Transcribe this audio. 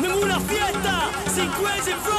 Ninguna fiesta sin in Frog.